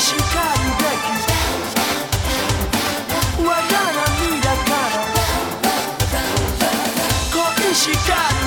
しかるべきわがまみだから恋しかる